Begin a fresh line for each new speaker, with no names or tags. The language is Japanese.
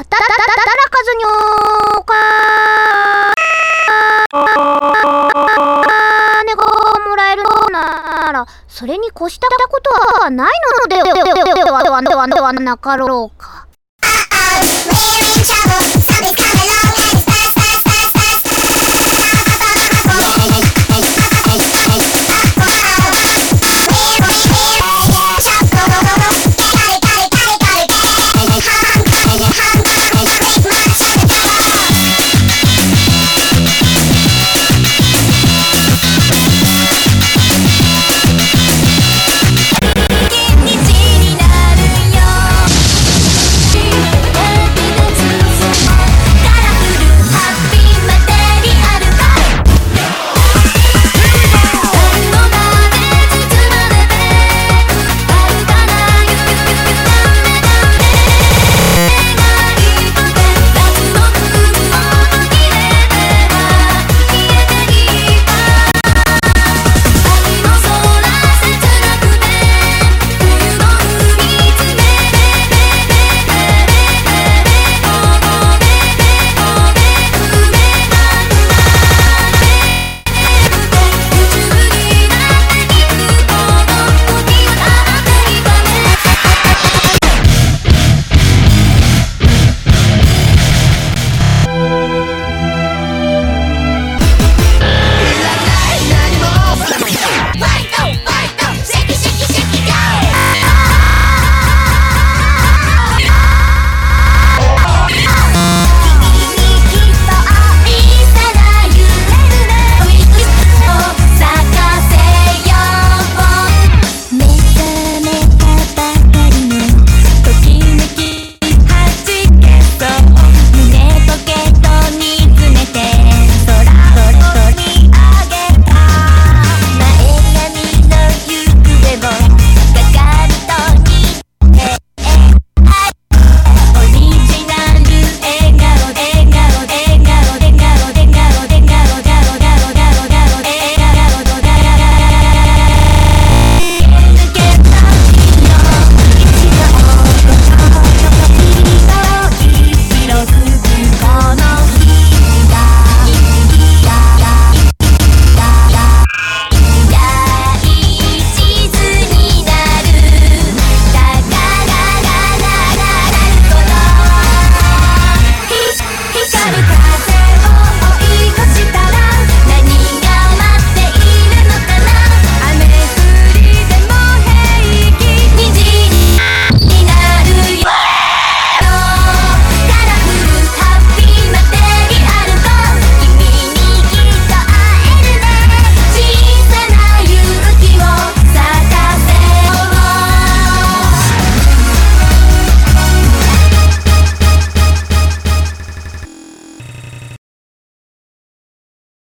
はたたた働かずにお金がもらえるなら、それに越したことはないのではなかろうか。